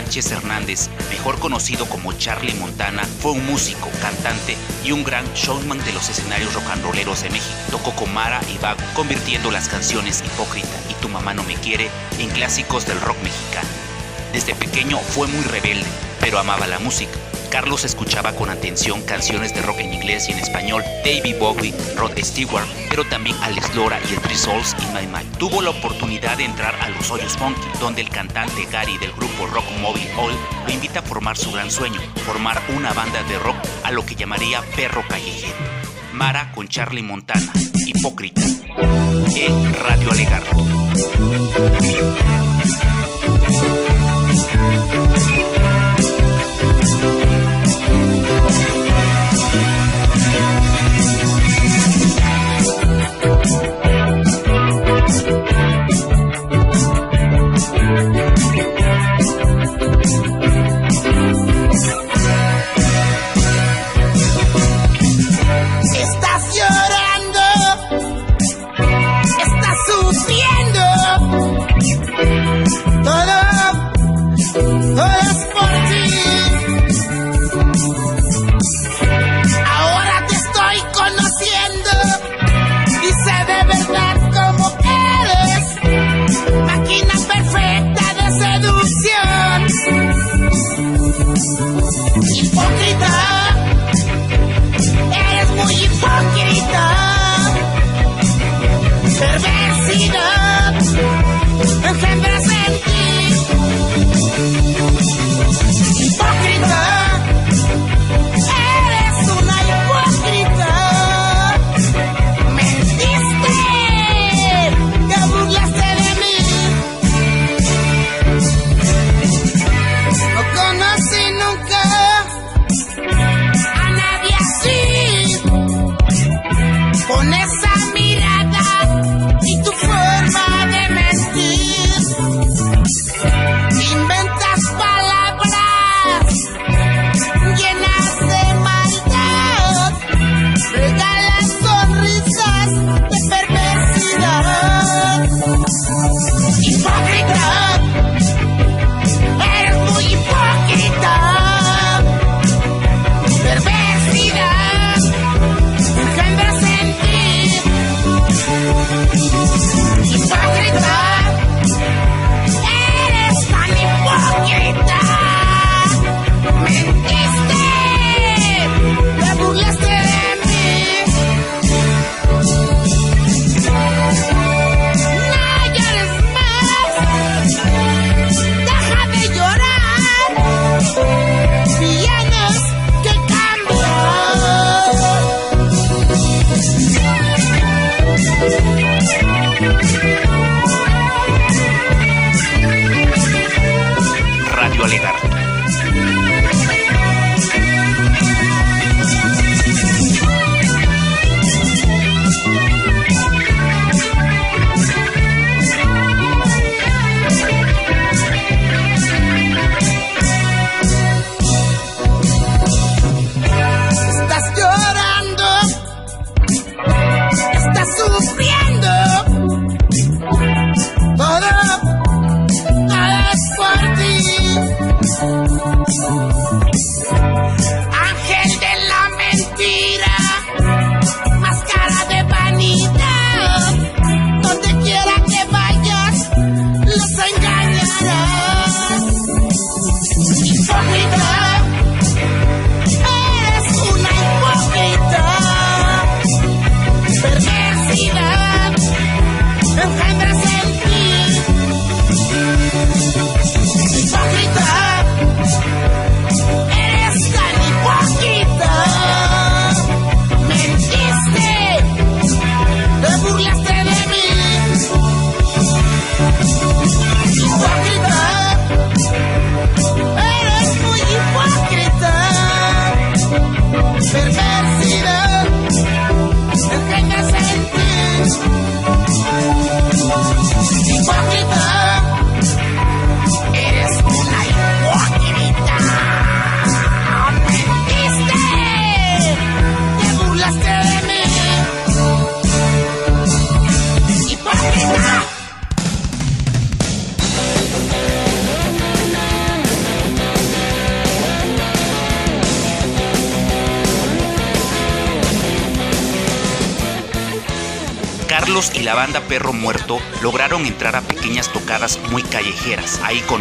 Sánchez Hernández, mejor conocido como Charlie Montana, fue un músico, cantante y un gran showman de los escenarios rock and rolleros de México. Tocó con Mara y Vago, convirtiendo las canciones Hipócrita y Tu mamá no me quiere en clásicos del rock mexicano. Desde pequeño fue muy rebelde, pero amaba la música. Carlos escuchaba con atención canciones de rock en inglés y en español, David Bowie, Rod Stewart, pero también Alex Lora y el Three Souls in My Mind. Tuvo la oportunidad de entrar a Los Hoyos Funky, donde el cantante Gary del grupo Rock Mobile Oil lo invita a formar su gran sueño, formar una banda de rock a lo que llamaría Perro Callejero. Mara con Charlie Montana, Hipócrita, en Radio Alegarto.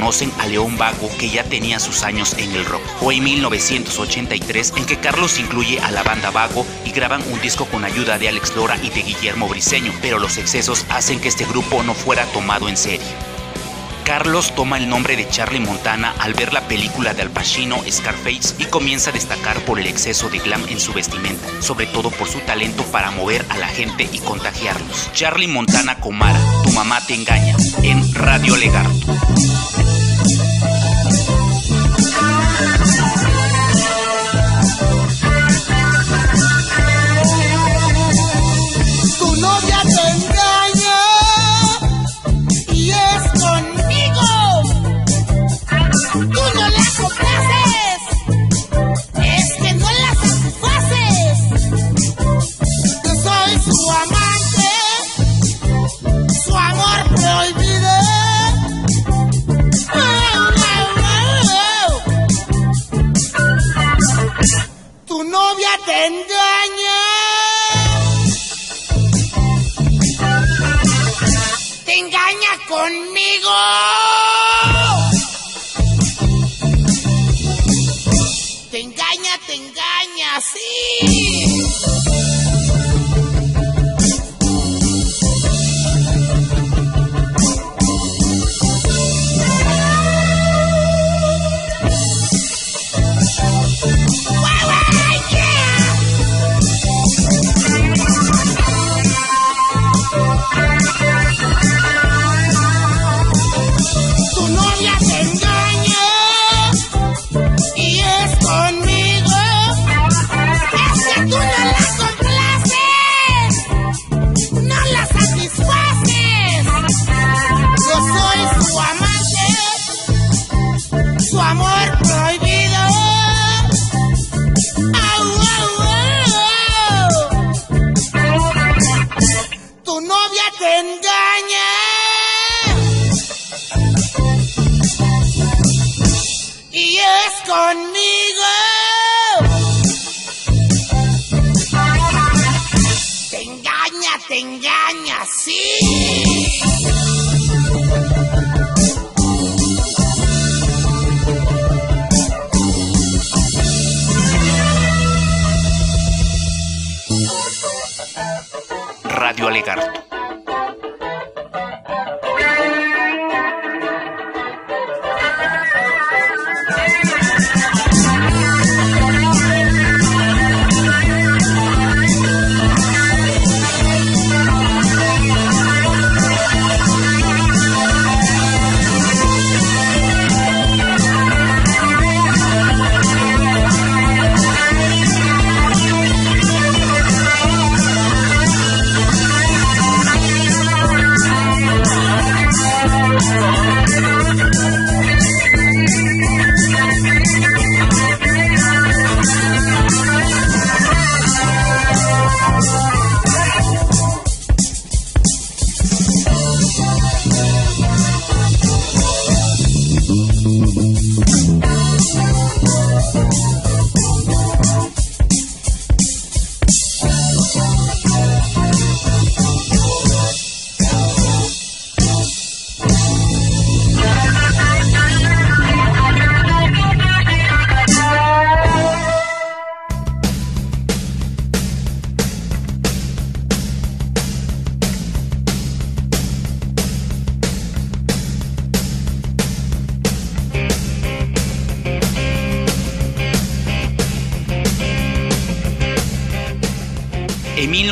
Conocen a León Vago que ya tenía sus años en el rock. Fue en 1983 en que Carlos incluye a la banda Vago y graban un disco con ayuda de Alex Lora y de Guillermo Briseño, pero los excesos hacen que este grupo no fuera tomado en serio. Carlos toma el nombre de Charlie Montana al ver la película de Al Pacino Scarface y comienza a destacar por el exceso de glam en su vestimenta, sobre todo por su talento para mover a la gente y contagiarlos. Charlie Montana Comara, tu mamá te engaña, en Radio Legarto.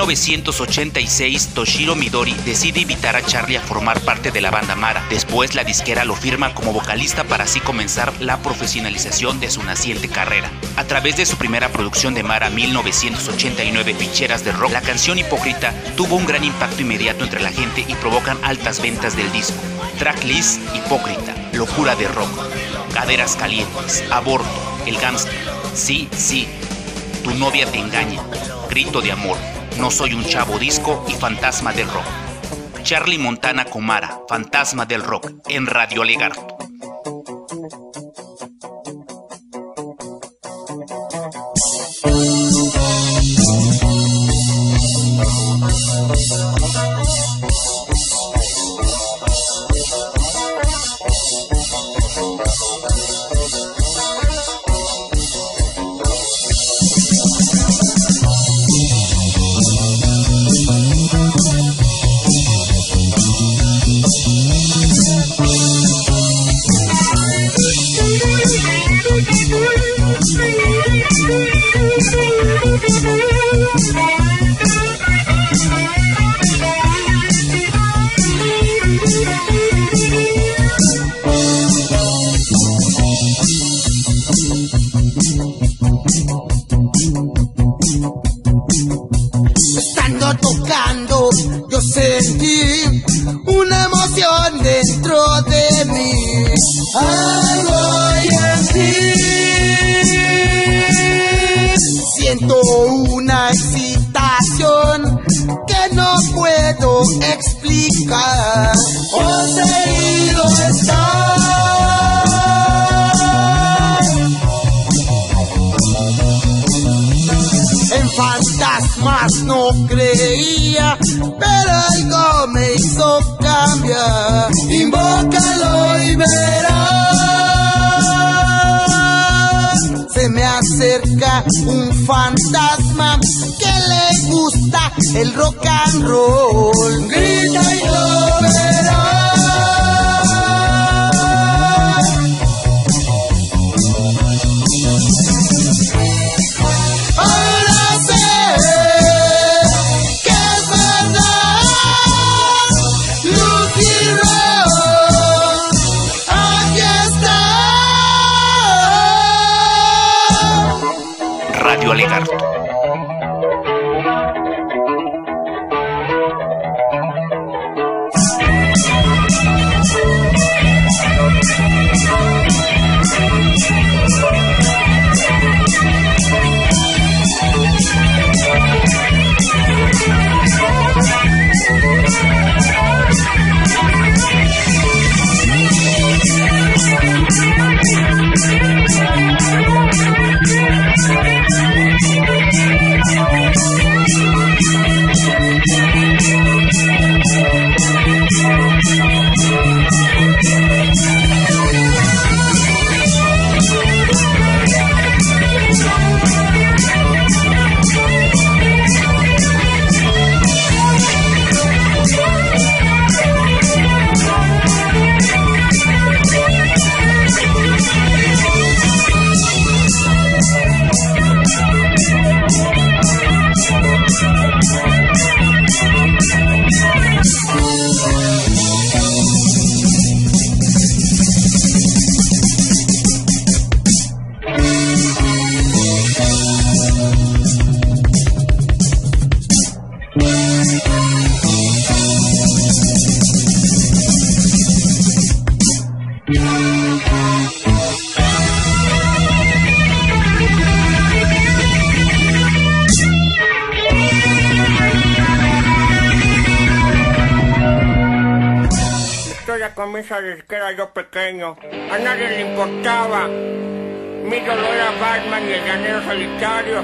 1986, Toshiro Midori decide invitar a Charlie a formar parte de la banda Mara. Después, la disquera lo firma como vocalista para así comenzar la profesionalización de su naciente carrera. A través de su primera producción de Mara 1989, Ficheras de Rock, la canción Hipócrita tuvo un gran impacto inmediato entre la gente y provocan altas ventas del disco. Tracklist Hipócrita, Locura de Rock, Caderas Calientes, Aborto, El Gangster, Sí, sí, Tu novia te engaña, Grito de Amor, no soy un chavo disco y fantasma del rock. Charlie Montana Comara, fantasma del rock, en Radio Legarto. A nadie le importaba. Mi dolor era Batman y el llanero solitario.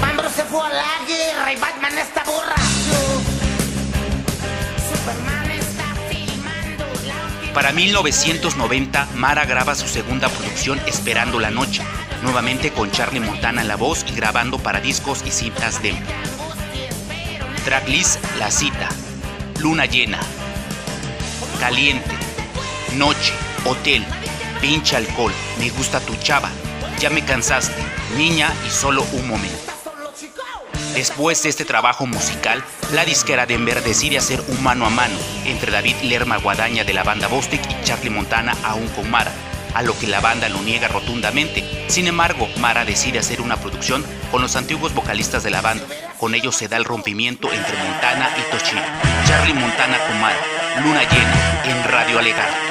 Cuando se fue a la guerra y Batman está borracho. Superman está filmando la... Para 1990, Mara graba su segunda producción Esperando la Noche, nuevamente con Charlie Montana en la voz y grabando para discos y cintas demo. Tracklist La Cita, Luna Llena, Caliente, Noche, Hotel, Pinche Alcohol, Me Gusta Tu Chava, Ya Me Cansaste, Niña y Solo Un Momento. Después de este trabajo musical, la disquera Denver decide hacer un mano a mano entre David Lerma Guadaña de la banda Bostic y Charlie Montana aún con Mara, a lo que la banda lo niega rotundamente. Sin embargo, Mara decide hacer una producción con los antiguos vocalistas de la banda. Con ellos se da el rompimiento entre Montana y Toshiro. Charlie Montana Mara, Luna Llena, en Radio Alegar.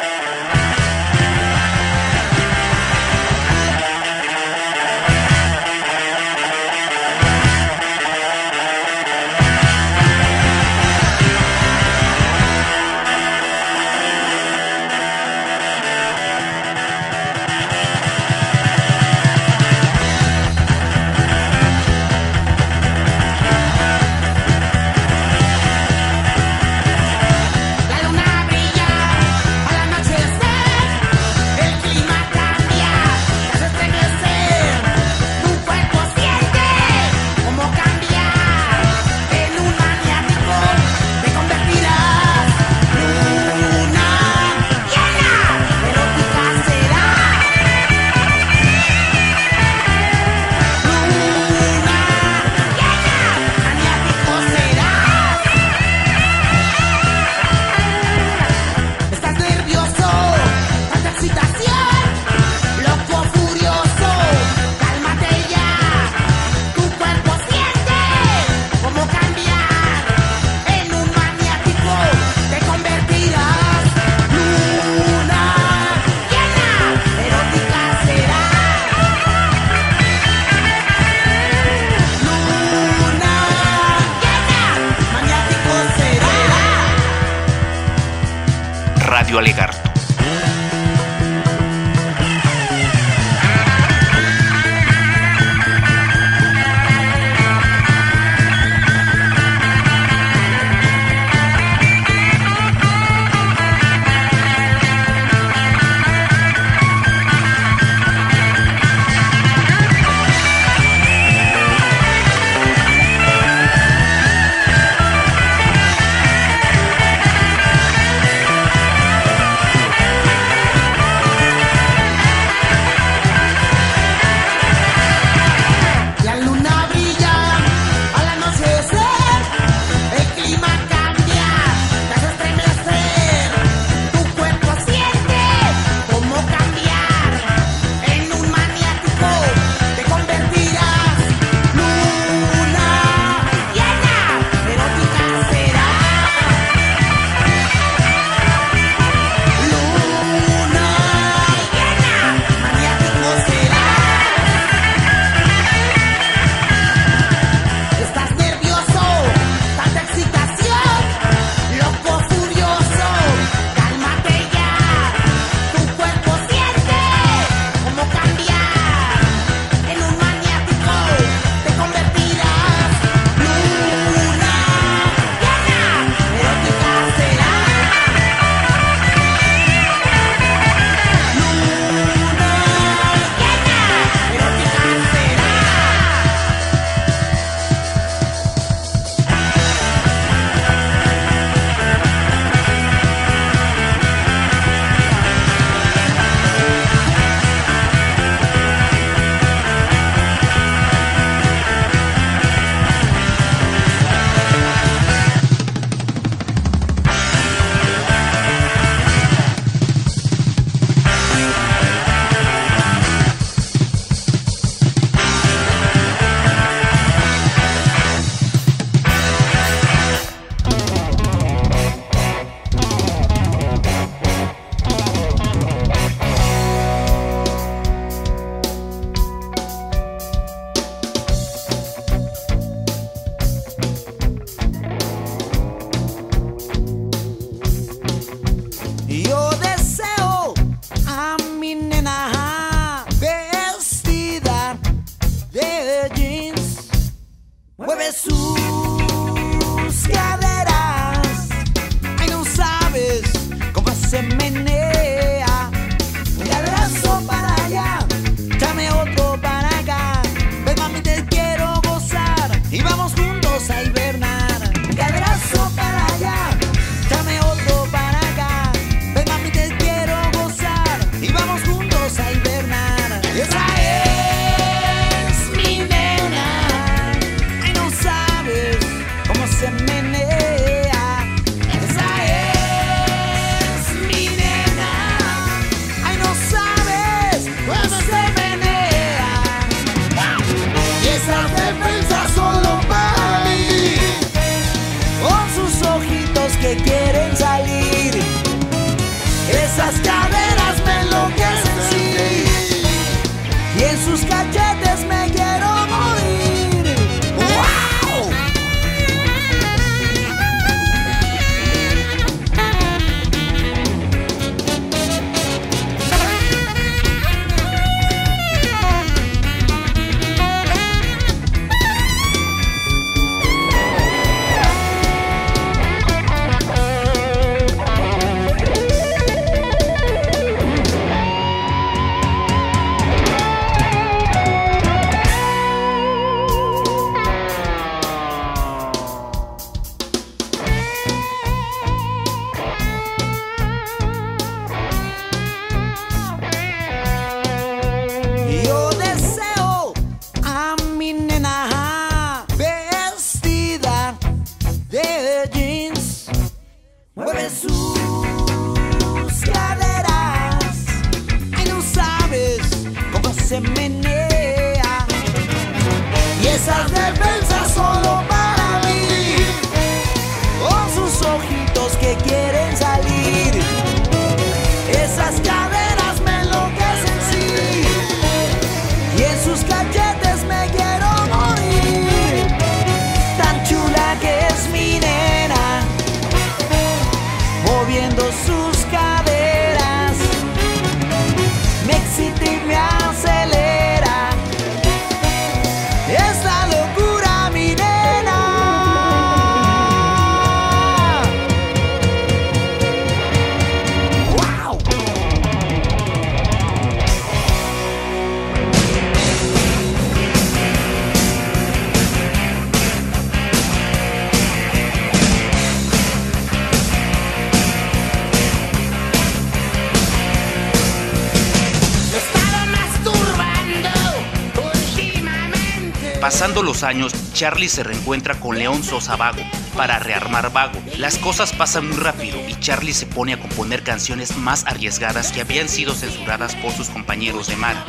Pasando los años, Charlie se reencuentra con León Sosa Vago para rearmar Vago. Las cosas pasan muy rápido y Charlie se pone a componer canciones más arriesgadas que habían sido censuradas por sus compañeros de Mara.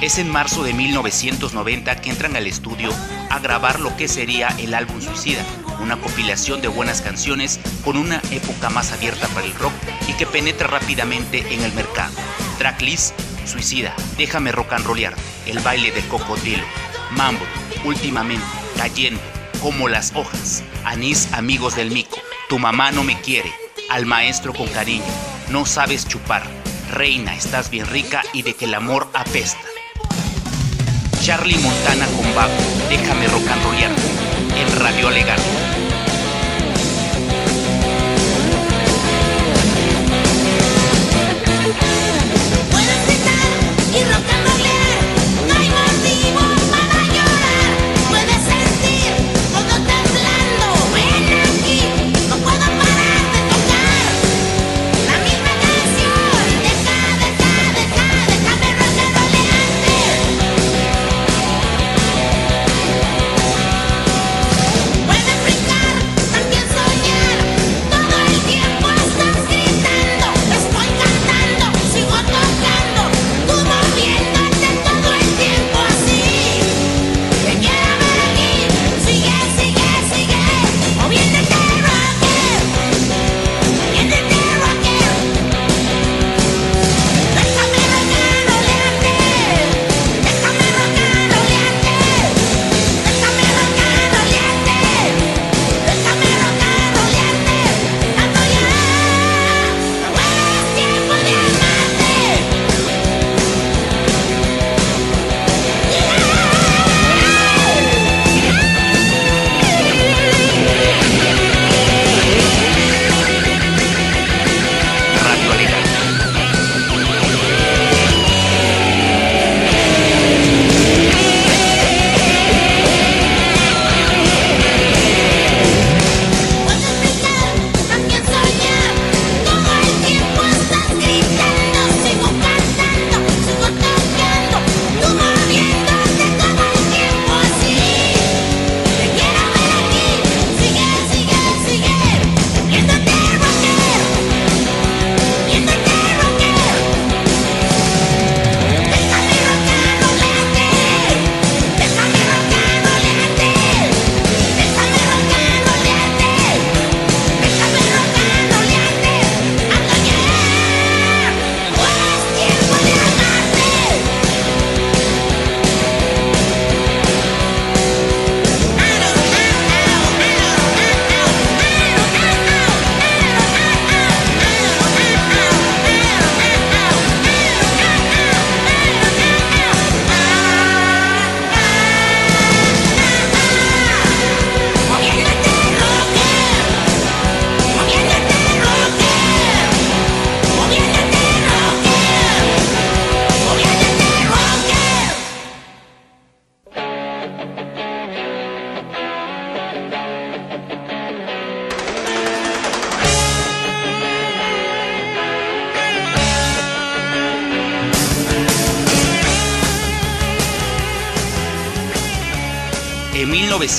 Es en marzo de 1990 que entran al estudio a grabar lo que sería el álbum Suicida, una compilación de buenas canciones con una época más abierta para el rock y que penetra rápidamente en el mercado. Tracklist Suicida, Déjame rock and rollear, El baile del cocodrilo, Mambo, Últimamente, Cayendo, Como las hojas, Anís Amigos del Mico, Tu mamá no me quiere, Al maestro con cariño, No sabes chupar, Reina, estás bien rica y de que el amor apesta. Charlie Montana con Baco, Déjame rollear, en Radio Legal.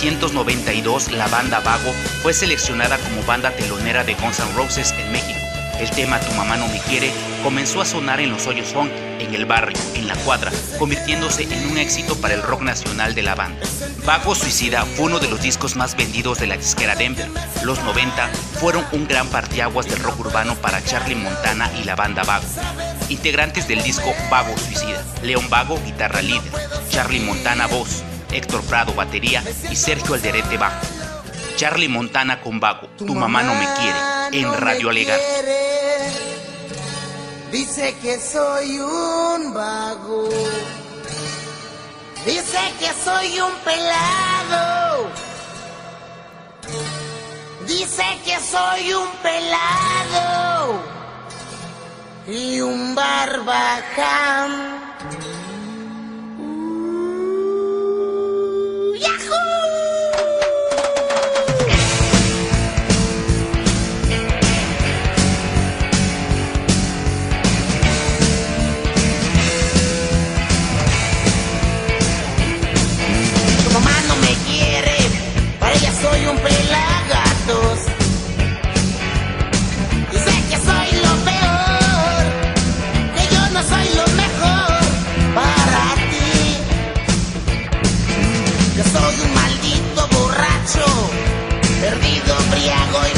1992, la banda Vago fue seleccionada como banda telonera de Guns N' Roses en México. El tema Tu mamá no me quiere comenzó a sonar en los hoyos funk, en el barrio, en la cuadra, convirtiéndose en un éxito para el rock nacional de la banda. Vago Suicida fue uno de los discos más vendidos de la disquera Denver. Los 90 fueron un gran partiaguas del rock urbano para Charlie Montana y la banda Vago. Integrantes del disco Vago Suicida, León Vago, guitarra líder, Charlie Montana voz, Héctor Prado batería y Sergio Alderete bajo. Charlie Montana con Vago, Tu, mamá, no me quiere, en Radio Alegar. Dice que soy un vago. Dice que soy un pelado. Dice que soy un pelado. Y un 呀吼 Santiago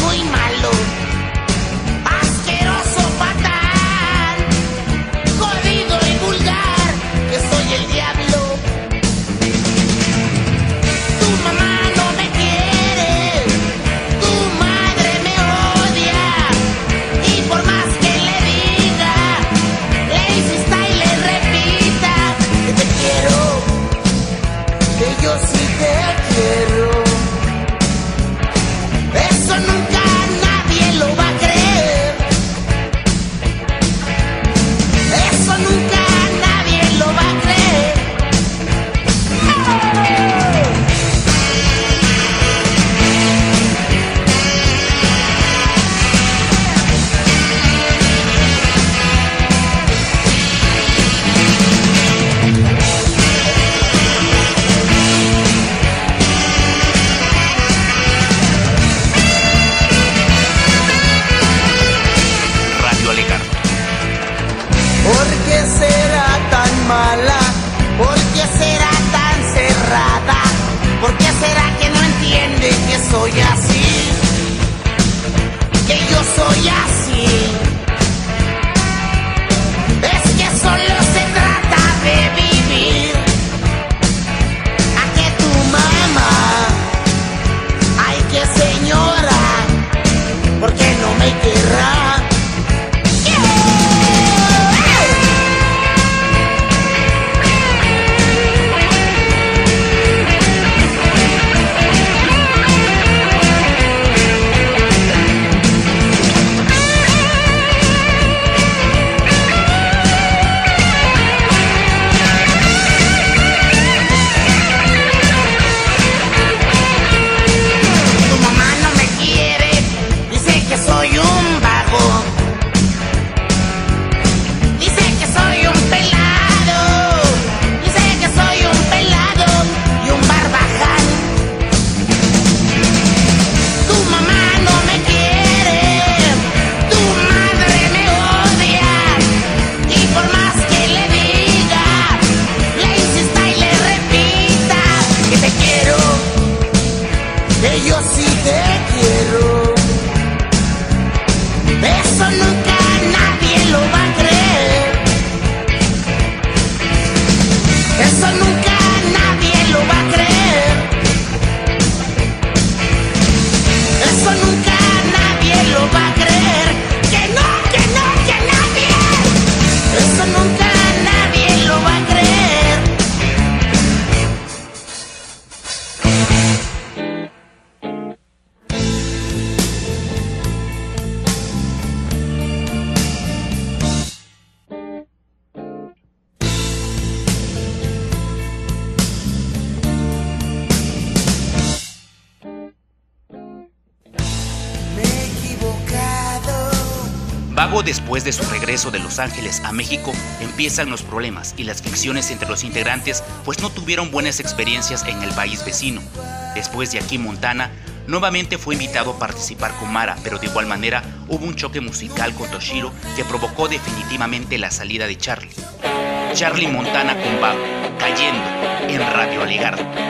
después Los Ángeles a México, empiezan los problemas y las ficciones entre los integrantes, pues no tuvieron buenas experiencias en el país vecino. Después de aquí Montana, nuevamente fue invitado a participar con Mara, pero de igual manera hubo un choque musical con Toshiro que provocó definitivamente la salida de Charlie. Charlie Montana con Bago, cayendo en Radio Alegardo.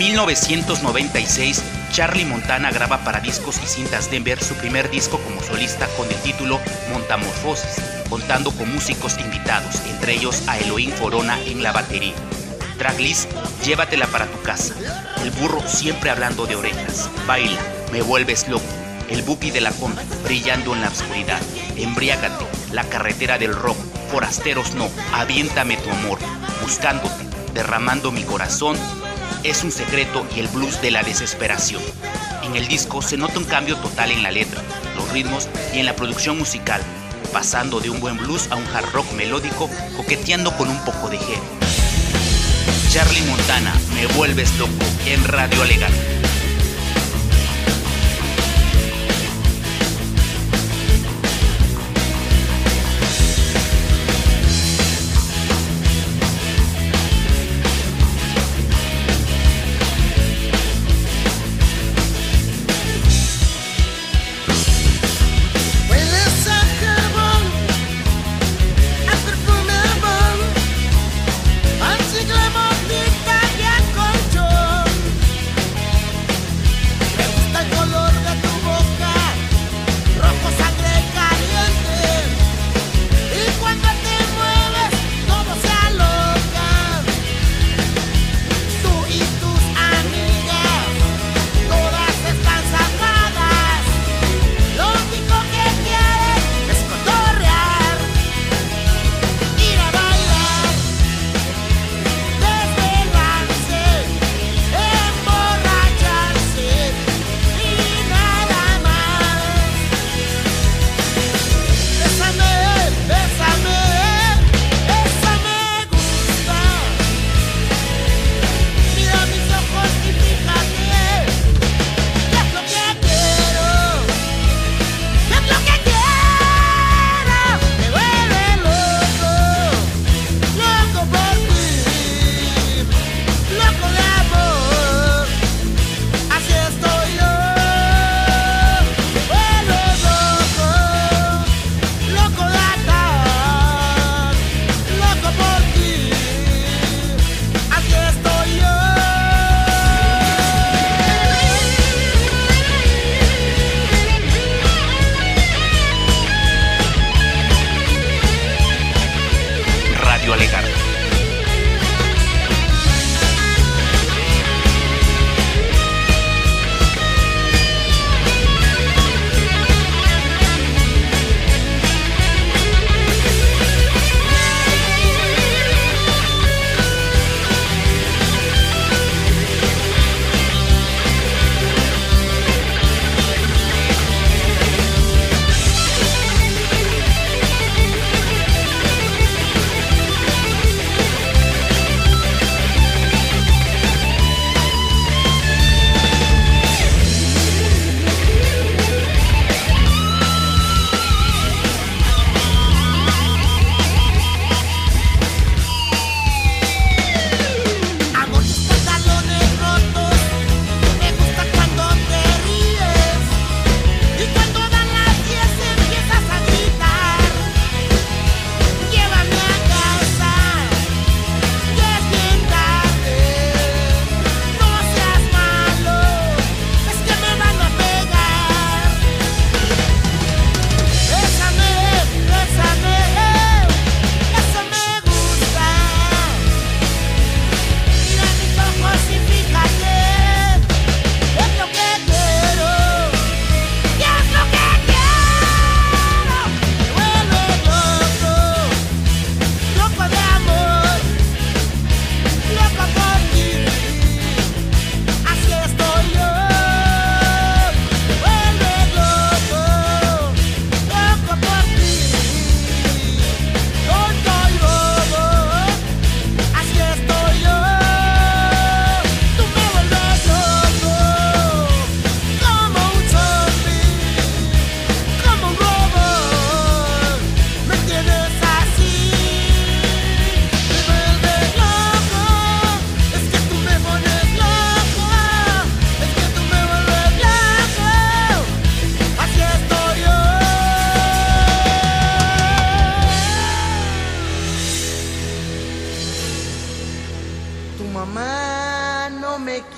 1996, Charlie Montana graba para discos y cintas Denver su primer disco como solista con el título Montamorfosis, contando con músicos invitados, entre ellos a Elohim Forona en la batería. Tracklist, llévatela para tu casa. El burro siempre hablando de orejas. Baila, me vuelves loco. El bupi de la conta, brillando en la oscuridad. Embriágate, la carretera del rock. Forasteros no, aviéntame tu amor. Buscándote, derramando mi corazón es un secreto y el blues de la desesperación. En el disco se nota un cambio total en la letra, los ritmos y en la producción musical, pasando de un buen blues a un hard rock melódico coqueteando con un poco de heavy. Charlie Montana, Me vuelves loco en Radio Legal.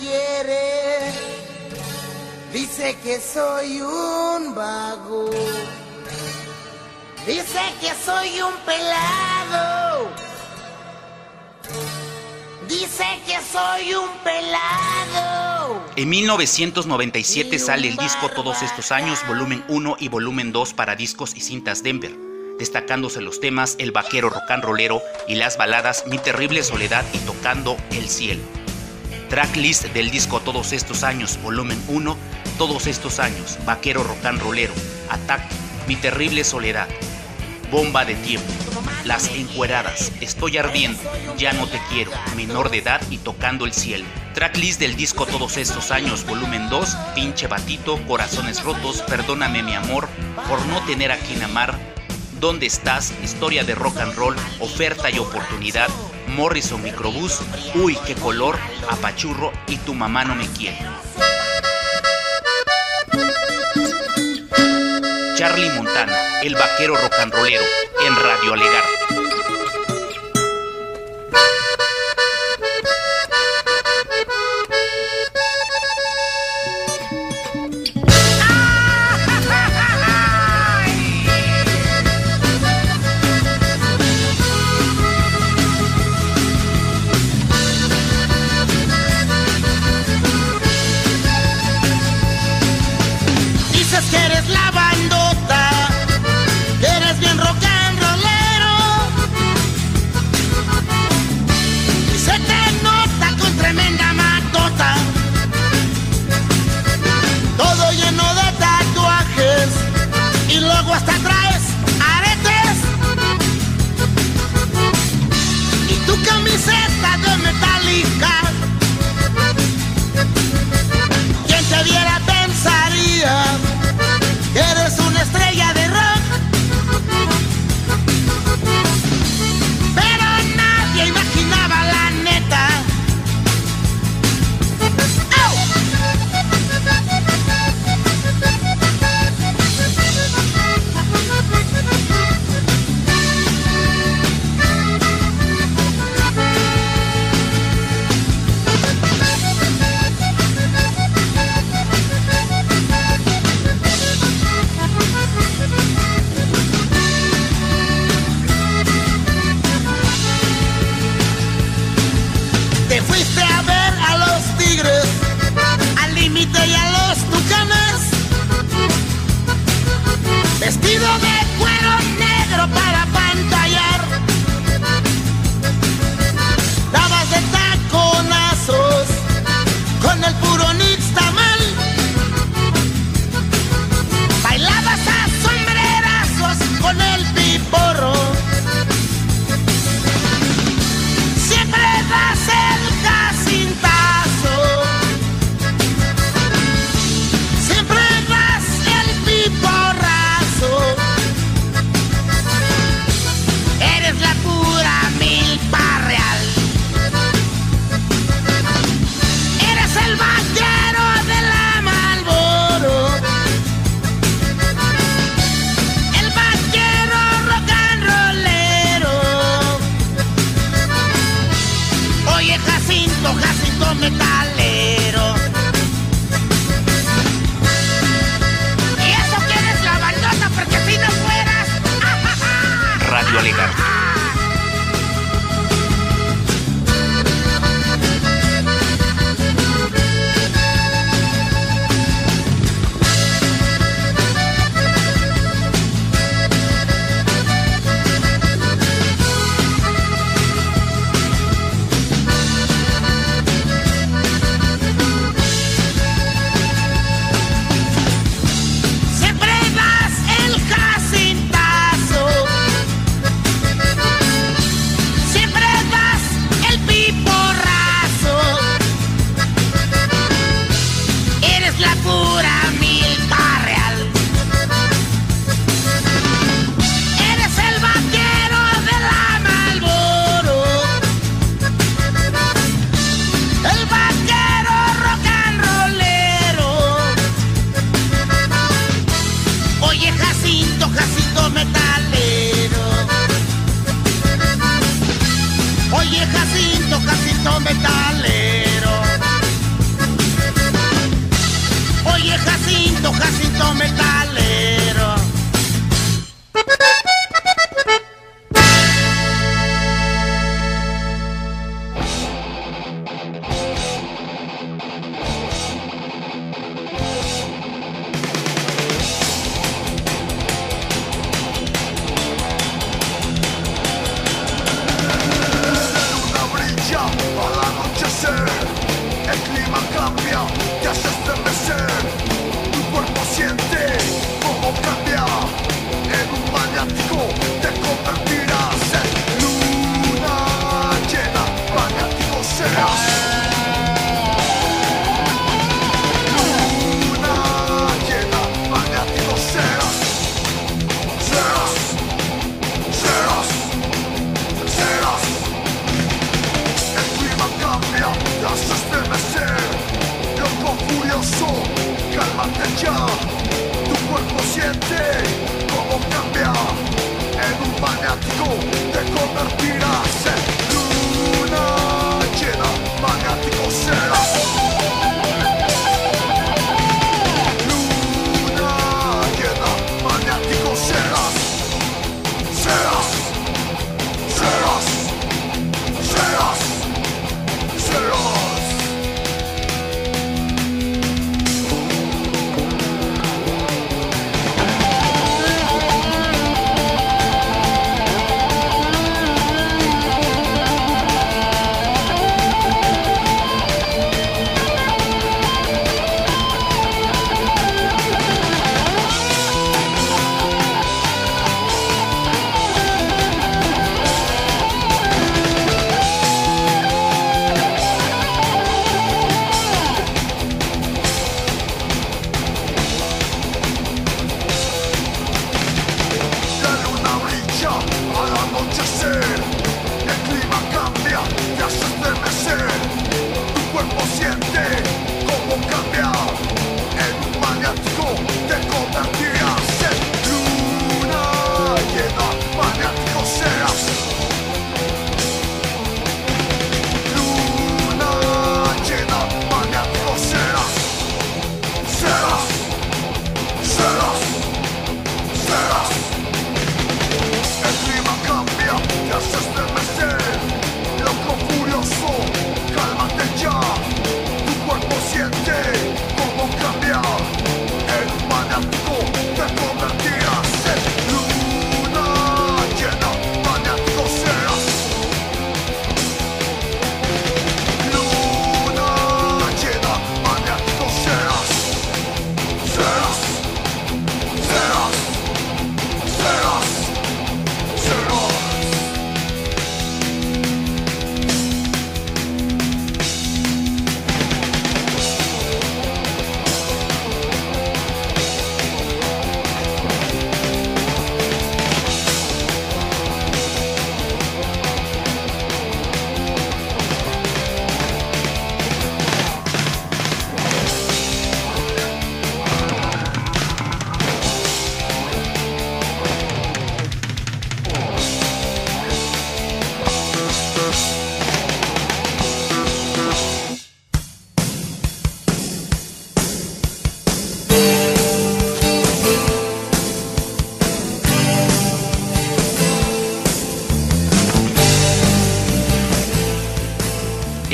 Quiere. Dice que soy un vago. Dice que soy un pelado. Dice que soy un pelado. En 1997 sale el disco Todos estos años, volumen 1 y volumen 2 para discos y cintas Denver, destacándose los temas El vaquero rollero y las baladas Mi terrible soledad y Tocando el cielo. Tracklist del disco Todos estos años, volumen 1, Todos estos años, Vaquero rock and rollero, Attack, Mi terrible soledad, Bomba de tiempo, Las encueradas, Estoy ardiendo, Ya no te quiero, Menor de edad y Tocando el cielo. Tracklist del disco Todos estos años, volumen 2, Pinche Batito, Corazones rotos, Perdóname mi amor, Por no tener a quien amar, ¿Dónde estás? Historia de rock and roll, Oferta y oportunidad, Morrison Microbús, Uy, qué color, Apachurro y Tu mamá no me quiere. Charlie Montana, el vaquero rollero, en Radio Alegar.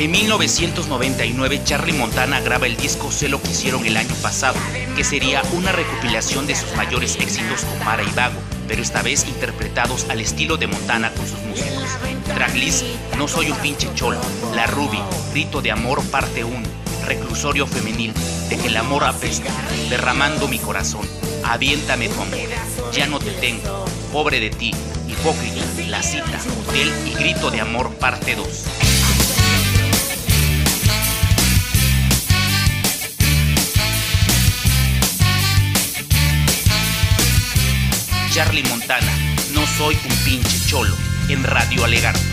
En 1999, Charlie Montana graba el disco Sé lo que hicieron el año pasado, que sería una recopilación de sus mayores éxitos con Mara y Vago, pero esta vez interpretados al estilo de Montana con sus músicos. Tracklist No soy un pinche cholo, La Ruby, Grito de Amor parte 1, Reclusorio Femenil, De que el amor apesta, Derramando mi corazón, Aviéntame tu amor, Ya no te tengo, Pobre de ti, Hipócrita, La cita, Hotel y Grito de Amor parte 2. Charlie Montana, no soy un pinche cholo, en Radio Alegarto.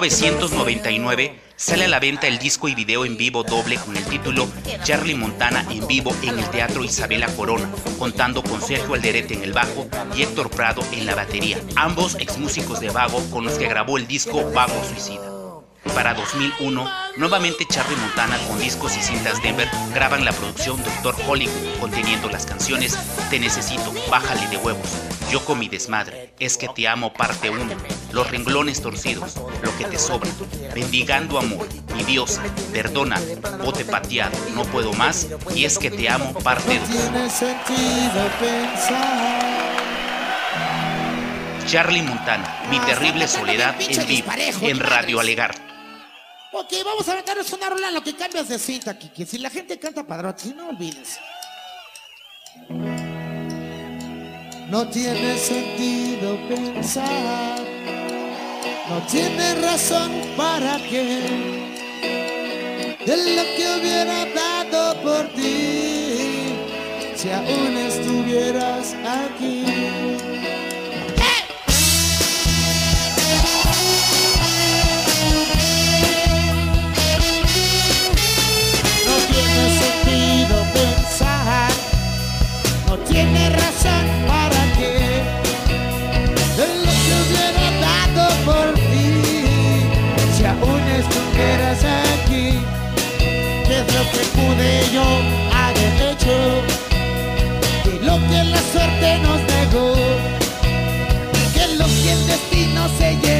1999 sale a la venta el disco y video en vivo doble con el título Charlie Montana en vivo en el Teatro Isabela Corona, contando con Sergio Alderete en el bajo y Héctor Prado en la batería, ambos ex músicos de Vago con los que grabó el disco Vago Suicida. Para 2001, nuevamente Charlie Montana con discos y cintas Denver graban la producción Doctor Hollywood conteniendo las canciones Te necesito, bájale de huevos, Yo con mi desmadre, Es que te amo parte 1, Los renglones torcidos, Lo que te sobra, Bendigando amor, Mi diosa, Perdona, Bote pateado, No puedo más y Es que te amo parte 2. Tiene sentido pensar. Charlie Montana, Mi terrible soledad en vivo, en Radio Alegar. Ok, vamos a aventarnos una rola en lo que cambias de cinta, Kiki. Si la gente canta padrón, si no olvides. No tiene sentido pensar. No tiene razón para que de lo que hubiera dado por ti si aún estuvieras aquí. No tiene sentido pensar, no tiene razón pude yo haber hecho? Que lo que la suerte nos negó, que lo que el destino se llevó,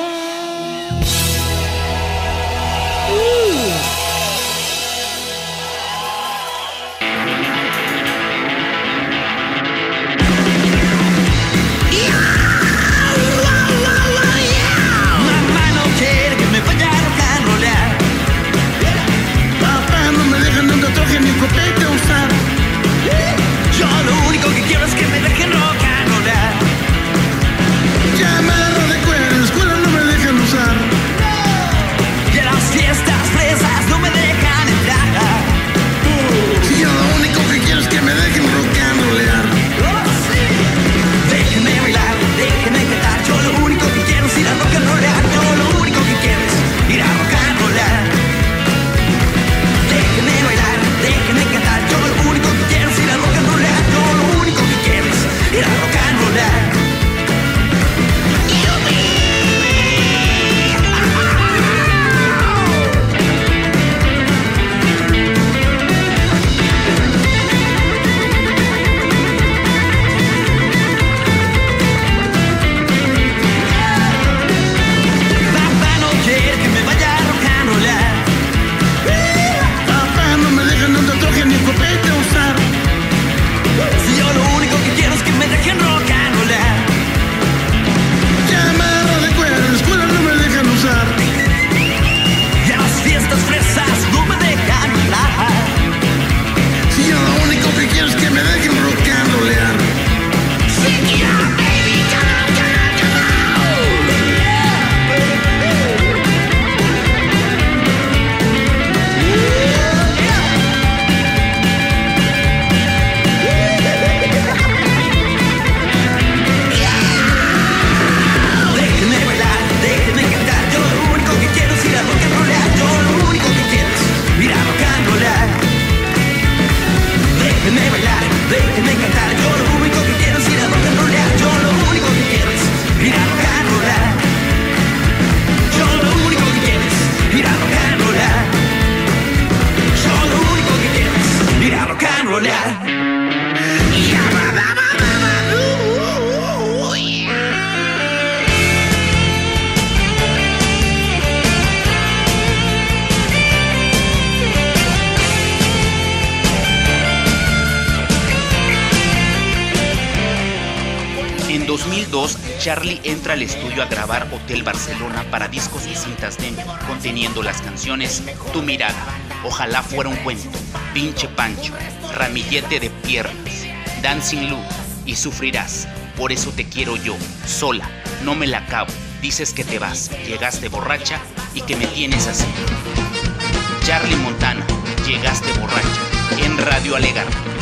Yeah. Hotel Barcelona para discos y cintas Denio, conteniendo las canciones Tu mirada, Ojalá fuera un cuento, Pinche Pancho, Ramillete de piernas, Dancing Lu y Sufrirás. Por eso te quiero yo, sola, no me la acabo. Dices que te vas, llegaste borracha y que me tienes así. Charlie Montana, llegaste borracha, en Radio Alegar.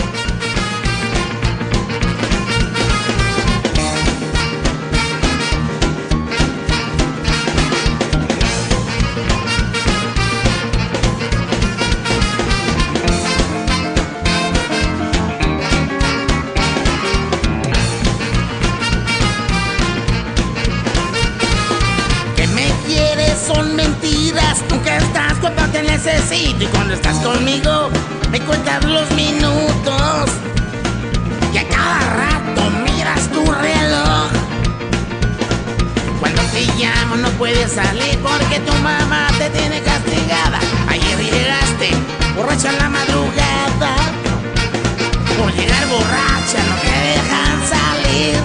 necesito y cuando estás conmigo me cuentas los minutos que a cada rato miras tu reloj. Cuando te llamo no puedes salir porque tu mamá te tiene castigada. Ayer llegaste borracha en la madrugada. Por llegar borracha no te dejan salir.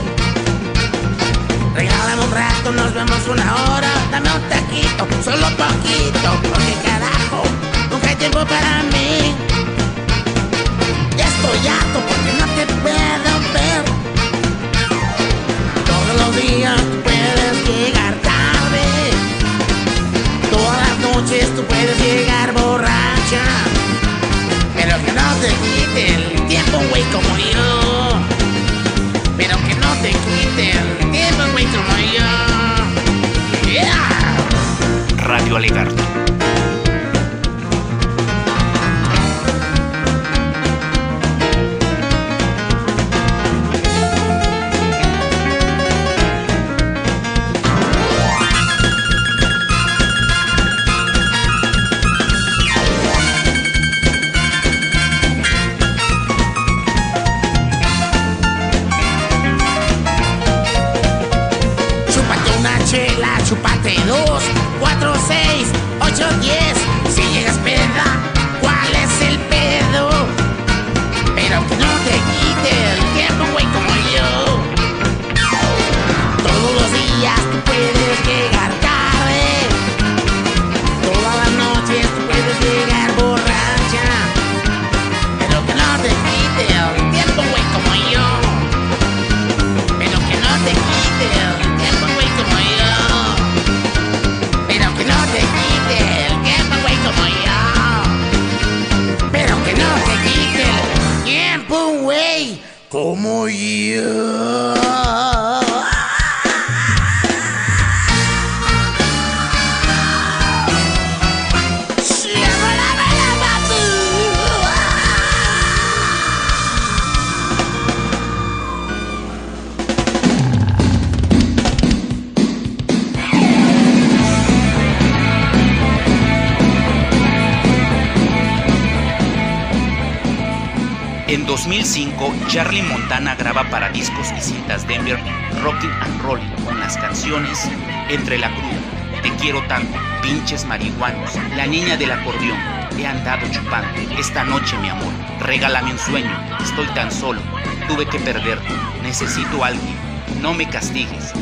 Regálame un rato, nos vemos una hora. Dame un taquito, solo poquito, porque tiempo para mí. Ya estoy harto porque no te puedo ver. Todos los días tú puedes llegar tarde. Todas las noches tú puedes llegar borracha. Pero que no te quite el tiempo, güey, como yo. Pero que no te quite el tiempo, güey, como yo. Radio Alegarto. Entre la Cruda, Te Quiero Tanto, Pinches Marihuanos, La Niña del Acordeón, He Andado Chupando, Esta Noche Mi Amor, Regálame un Sueño, Estoy Tan Solo, Tuve que Perderte, Necesito Alguien, No Me Castigues,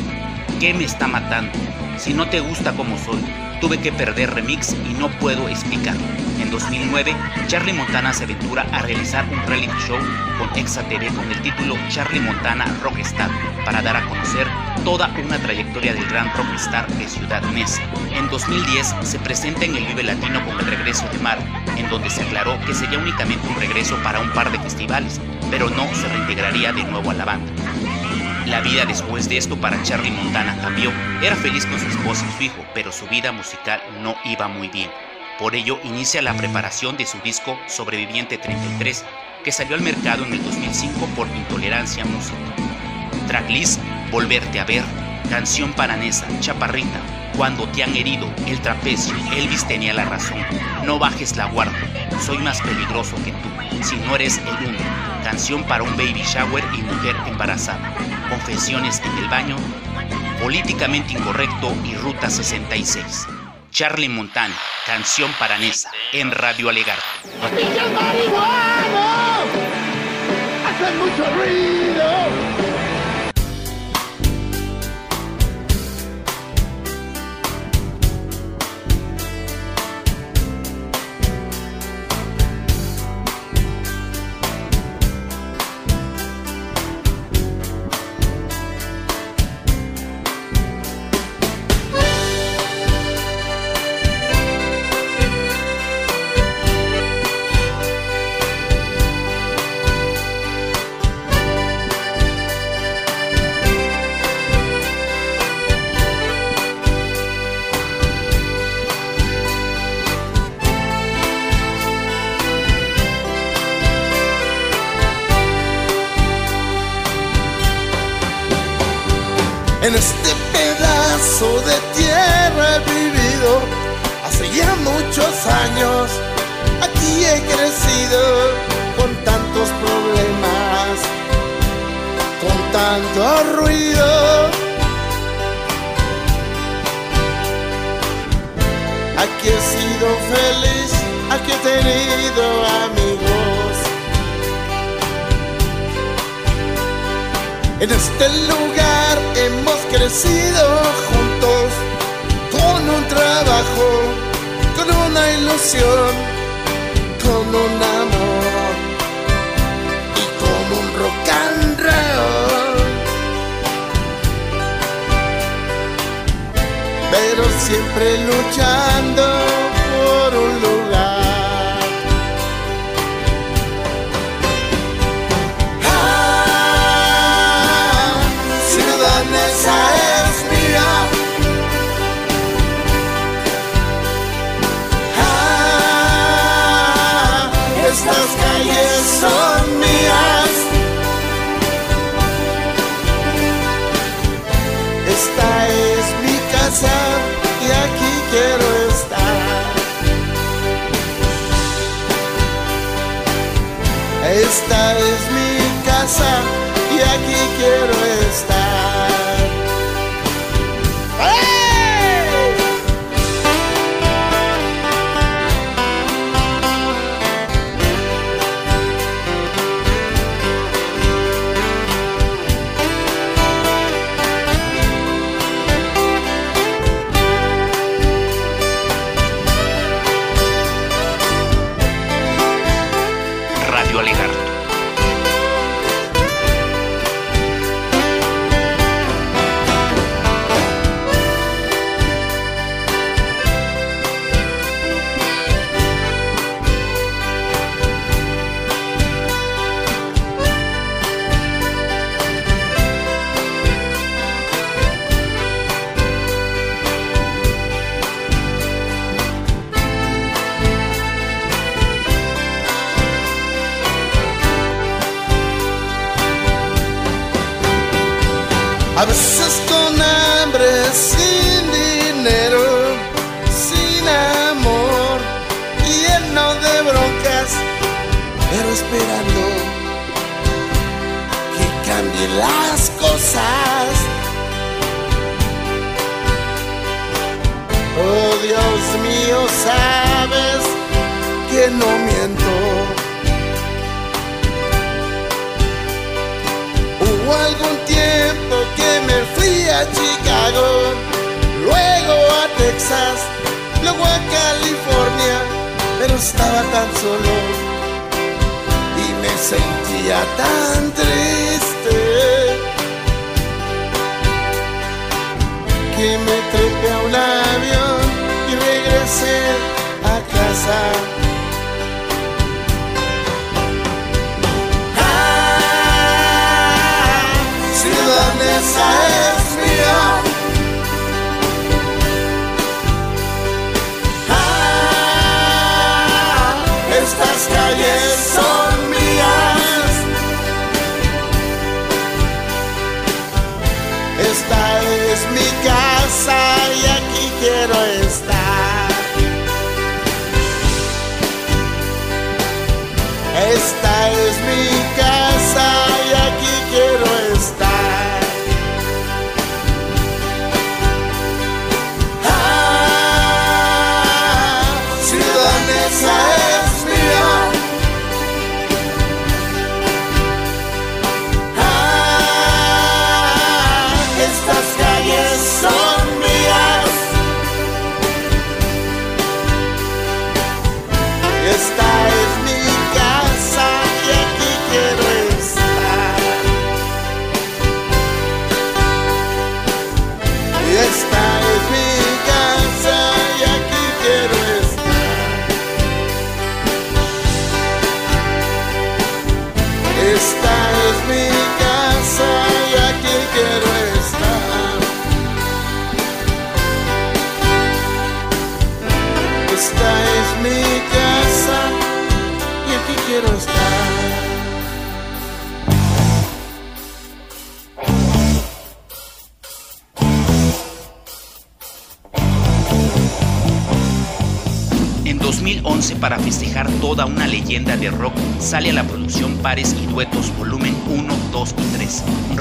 ¿Qué me está matando? Si no te gusta como soy, tuve que perder remix y no puedo explicar. En 2009, Charlie Montana se aventura a realizar un reality show con Exa con el título Charlie Montana Rockstar para dar a conocer toda una trayectoria del gran rockstar de Ciudad Neza. En 2010 se presenta en el Vive Latino con el regreso de Mar, en donde se aclaró que sería únicamente un regreso para un par de festivales, pero no se reintegraría de nuevo a la banda. La vida después de esto para Charlie Montana cambió. Era feliz con su esposa y su hijo, pero su vida musical no iba muy bien. Por ello inicia la preparación de su disco Sobreviviente 33, que salió al mercado en el 2005 por Intolerancia Música. Tracklist Volverte a ver, Canción Paranesa, Chaparrita, Cuando te han herido, El trapecio, Elvis tenía la razón, No bajes la guardia, Soy más peligroso que tú, Si no eres el uno, Canción para un baby shower y mujer embarazada, Confesiones en el baño, Políticamente incorrecto y Ruta 66. Charlie Montana, Canción Paranesa, en Radio hacen mucho ruido. amigos. En este lugar hemos crecido juntos, con un trabajo, con una ilusión, con un amor y con un rock and roll. Pero siempre luchando. Esta es mi casa y aquí quiero estar.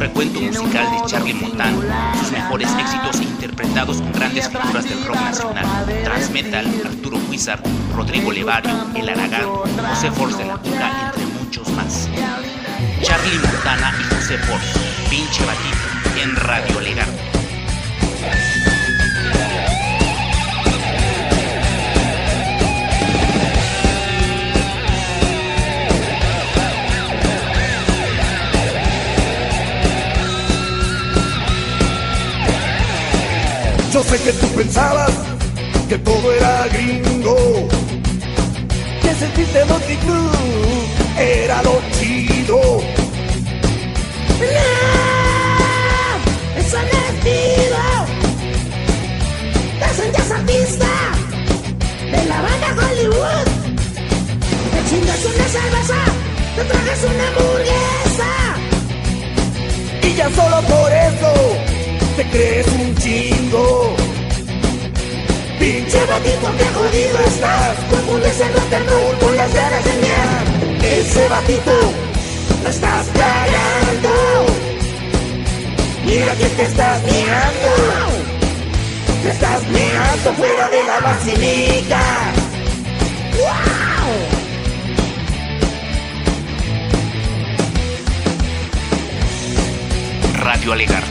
recuento musical de Charlie Montana, sus mejores éxitos interpretados con grandes figuras del rock nacional, Transmetal, Arturo Huizar, Rodrigo Levario, El Aragán, José Force de la Cura, entre muchos más. Charlie Montana y José Force, pinche batito, en Radio Legal. Yo sé que tú pensabas que todo era gringo, que sentirte multitud era lo chido. No, eso no es. Dicen ya es artista de la banda Hollywood. Te chingas una cerveza, te tragas una hamburguesa. Y ya solo por eso te crees un chingo. Pinche batito que jodido estás, confundes el rock and con las ganas de mear. Ese batito lo estás cagando. Mira que te estás mirando. Te estás mirando fuera de la basílica. Radio Alegar.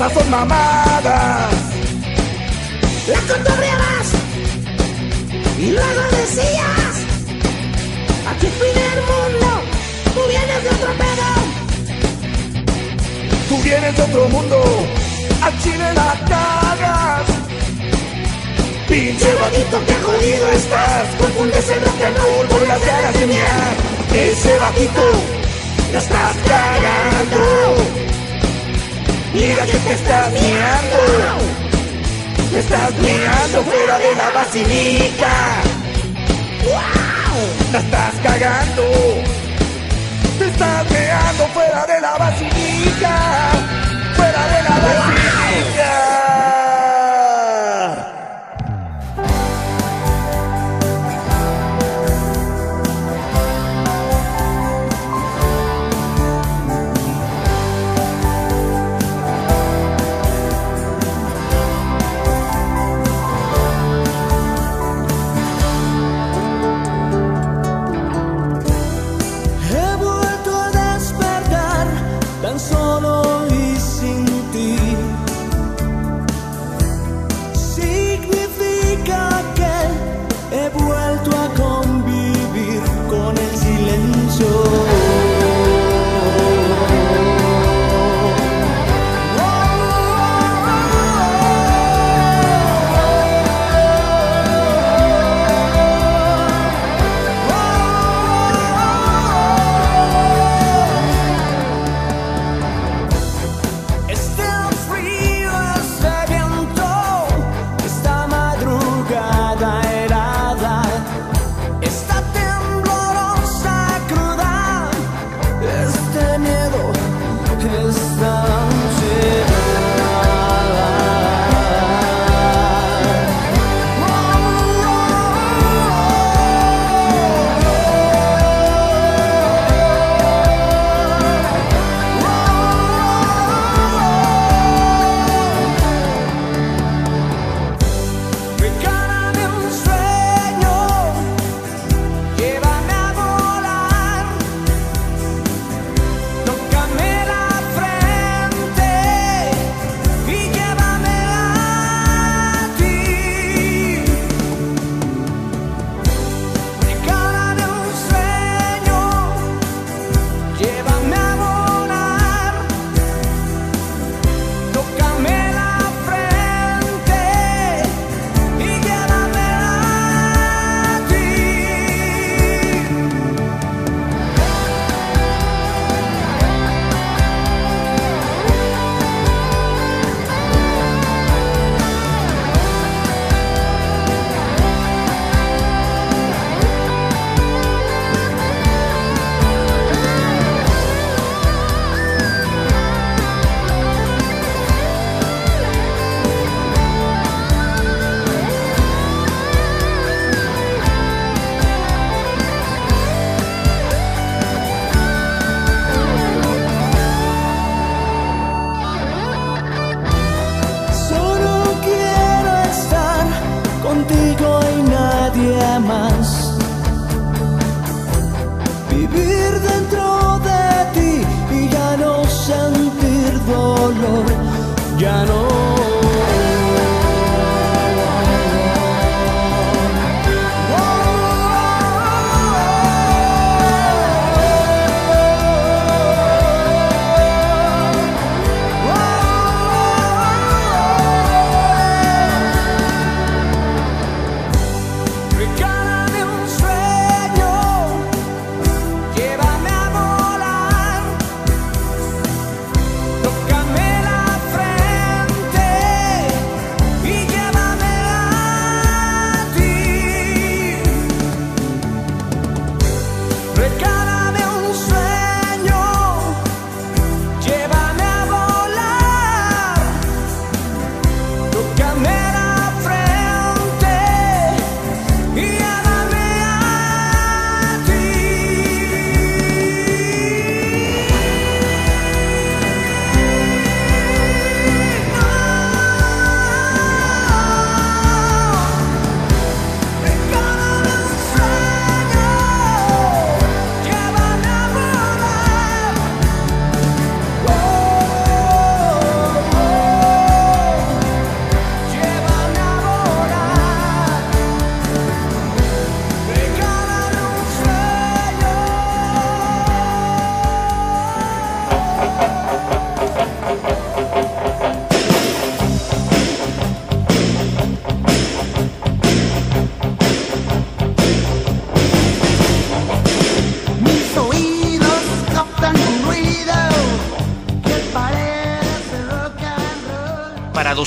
Esas son mamadas. La cotorreabas y luego decías: Aquí fin el mundo, tú vienes de otro pedo. Tú vienes de otro mundo, a Chile la cagas. Pinche vaquito que jodido estás, confundes el rock and roll con las ganas de miar. Ese vaquito, la estás cagando. Mira que te estás mirando, te estás mirando fuera de la basílica. La estás cagando. Te estás meando fuera de la basílica. Fuera de la basílica.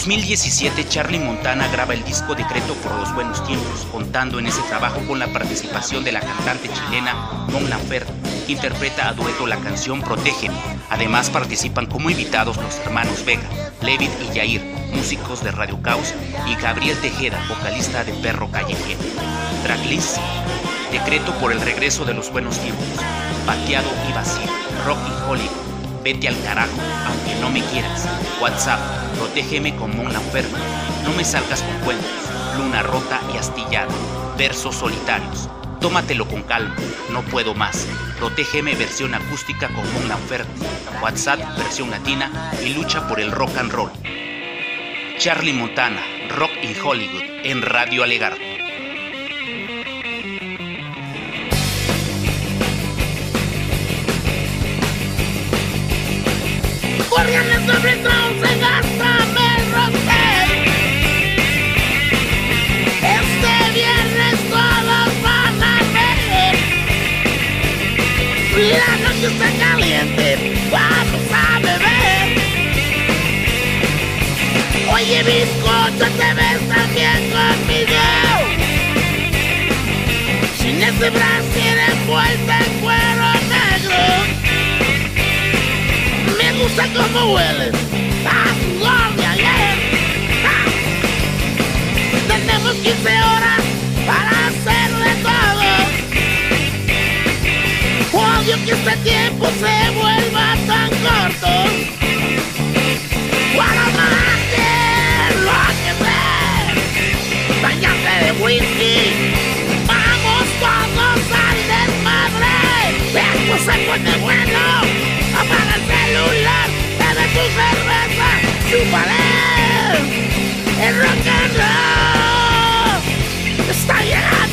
2017, Charlie Montana graba el disco Decreto por los Buenos Tiempos, contando en ese trabajo con la participación de la cantante chilena Mon Laferte, que interpreta a dueto la canción Protégeme. Además participan como invitados los hermanos Vega, Levit y Yair, músicos de Radio Caos, y Gabriel Tejeda, vocalista de Perro Callejero. Tracklist Decreto por el regreso de los buenos tiempos. Pateado y vacío. Rock y Hollywood. Vete al carajo, aunque no me quieras. WhatsApp. Protégeme con Mon Laferte. No me salgas con cuentos. Luna rota y astillada. Versos solitarios. Tómatelo con calma. No puedo más. Protégeme versión acústica con Mon Laferte. WhatsApp versión latina y lucha por el rock and roll. Charlie Montana, Rock in Hollywood, en Radio Alegar. Noche está caliente, vamos a beber. Oye, bizcocho, te ves también conmigo. Sin ese brasier envuelta en cuero negro. Me gusta cómo hueles a sudor de ayer. ¡Ah! Tenemos 15 horas para Odio que este tiempo se vuelva tan corto. Guaramate, lo que sé. Bañate de whisky. Vamos todos al desmadre. Esto se pone bueno. Apaga el celular, bebe tu cerveza, chúpale. El rock and roll está llegando.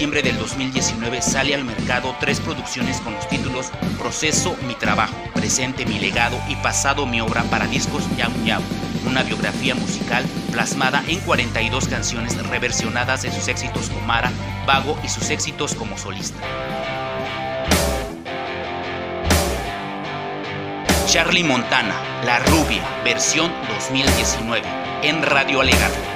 diciembre del 2019 sale al mercado tres producciones con los títulos Proceso mi trabajo, Presente mi legado y Pasado mi obra para discos Yau Yau, una biografía musical plasmada en 42 canciones reversionadas de sus éxitos como Mara, Vago y sus éxitos como solista. Charlie Montana, La Rubia, versión 2019, en Radio Alegar.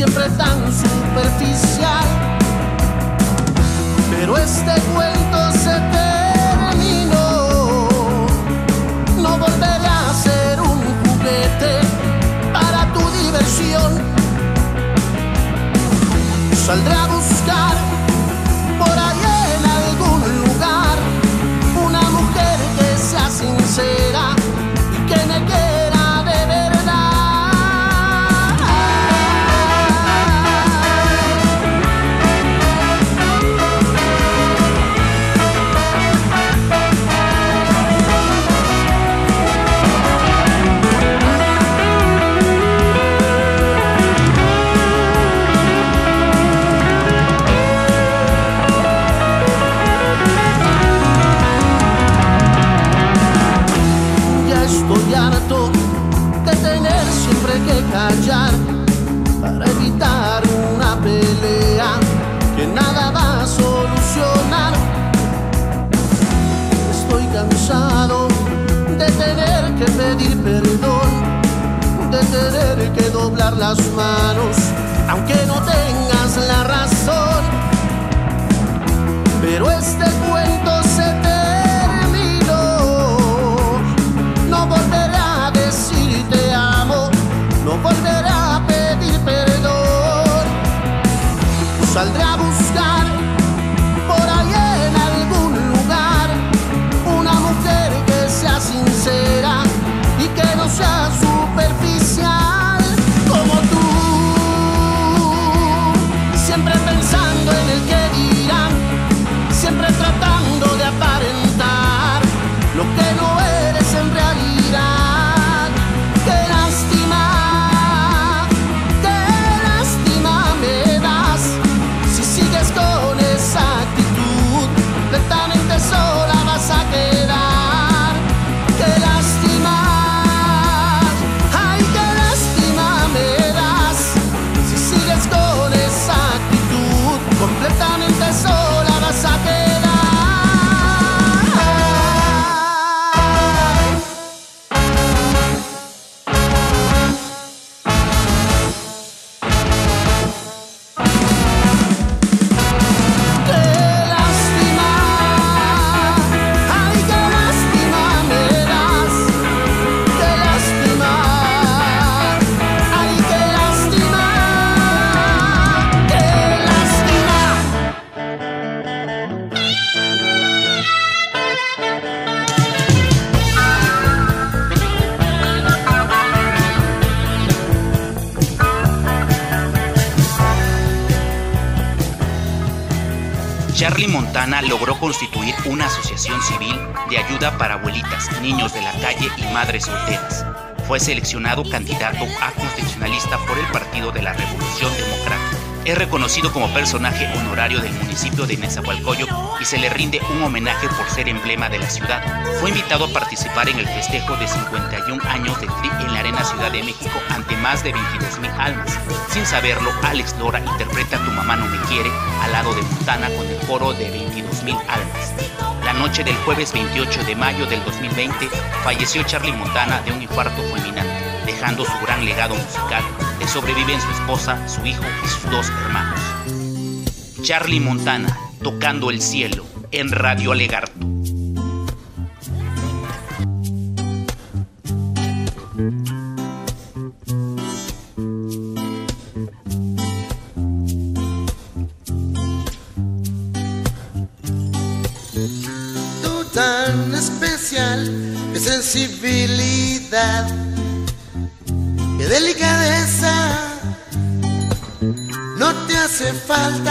Siempre tan superficial. Pero este cuento se terminó, no volveré a ser un juguete para tu diversión. Saldré las manos, aunque no tengas la razón. Pero este cuento se terminó. No volveré a decir te amo, no volveré a pedir perdón. Saldré Charlie Montana logró constituir una asociación civil de ayuda para abuelitas, niños de la calle y madres solteras. Fue seleccionado candidato a constitucionalista por el Partido de la Revolución Democrática. Es reconocido como personaje honorario del municipio de Nezahualcóyotl y se le rinde un homenaje por ser emblema de la ciudad. Fue invitado a participar en el festejo de 51 años del TRI en la Arena Ciudad de México ante más de 22.000 almas. Sin saberlo, Alex Lora interpreta Tu mamá no me quiere al lado de Montana con el coro de 22.000 almas. La noche del jueves 28 de mayo del 2020 falleció Charlie Montana de un infarto fulminante, dejando su gran legado musical. Le sobreviven su esposa, su hijo y sus dos hermanos. Charlie Montana, tocando el cielo, en Radio Alegarto. Tú tan especial, sensibilidad, qué delicadeza. No te hace falta